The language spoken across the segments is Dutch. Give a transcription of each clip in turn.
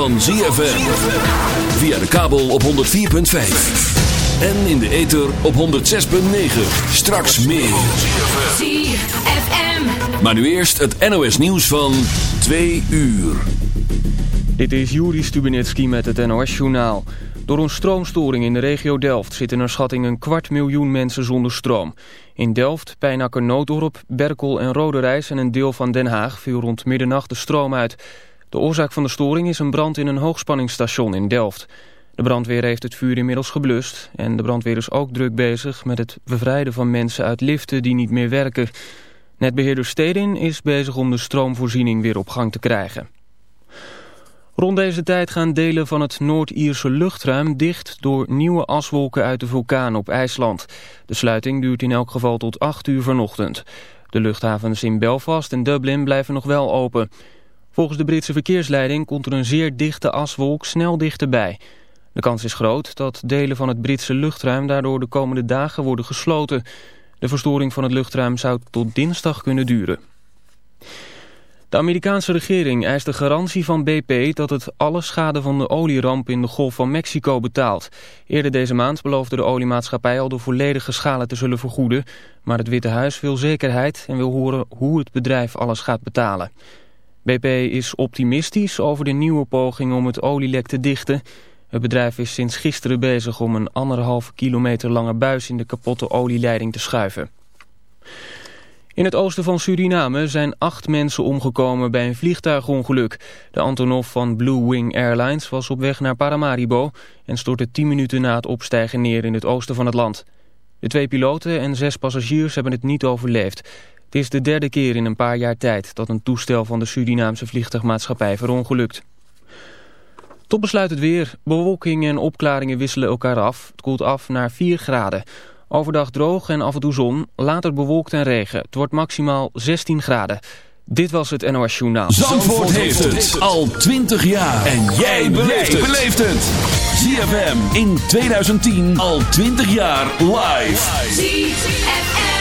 van ZFM. Via de kabel op 104.5. En in de ether op 106.9. Straks meer. ZFM. Maar nu eerst het NOS nieuws van 2 uur. Dit is Juri Stubenitski met het NOS-journaal. Door een stroomstoring in de regio Delft zitten naar schatting een kwart miljoen mensen zonder stroom. In Delft, Pijnakker, Nooddorp, Berkel en Roderijs en een deel van Den Haag viel rond middernacht de stroom uit. De oorzaak van de storing is een brand in een hoogspanningsstation in Delft. De brandweer heeft het vuur inmiddels geblust en de brandweer is ook druk bezig met het bevrijden van mensen uit liften die niet meer werken. Netbeheerder Stedin is bezig om de stroomvoorziening weer op gang te krijgen. Rond deze tijd gaan delen van het Noord-Ierse luchtruim dicht door nieuwe aswolken uit de vulkaan op IJsland. De sluiting duurt in elk geval tot 8 uur vanochtend. De luchthavens in Belfast en Dublin blijven nog wel open. Volgens de Britse verkeersleiding komt er een zeer dichte aswolk snel dichterbij. De kans is groot dat delen van het Britse luchtruim daardoor de komende dagen worden gesloten. De verstoring van het luchtruim zou tot dinsdag kunnen duren. De Amerikaanse regering eist de garantie van BP dat het alle schade van de olieramp in de Golf van Mexico betaalt. Eerder deze maand beloofde de oliemaatschappij al de volledige schade te zullen vergoeden. Maar het Witte Huis wil zekerheid en wil horen hoe het bedrijf alles gaat betalen. BP is optimistisch over de nieuwe poging om het olielek te dichten. Het bedrijf is sinds gisteren bezig om een anderhalve kilometer lange buis in de kapotte olieleiding te schuiven. In het oosten van Suriname zijn acht mensen omgekomen bij een vliegtuigongeluk. De Antonov van Blue Wing Airlines was op weg naar Paramaribo... en stortte tien minuten na het opstijgen neer in het oosten van het land. De twee piloten en zes passagiers hebben het niet overleefd. Het is de derde keer in een paar jaar tijd... dat een toestel van de Surinaamse vliegtuigmaatschappij verongelukt. Tot besluit het weer. Bewolking en opklaringen wisselen elkaar af. Het koelt af naar 4 graden. Overdag droog en af en toe zon, later bewolkt en regen. Het wordt maximaal 16 graden. Dit was het NOS Journaal. Zandvoort, heeft het al 20 jaar. En jij beleeft het. ZFM in 2010 al 20 jaar live. ZFM.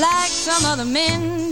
Like some other men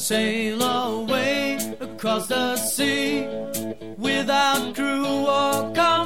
sail away across the sea without crew or company.